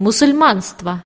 мусульманство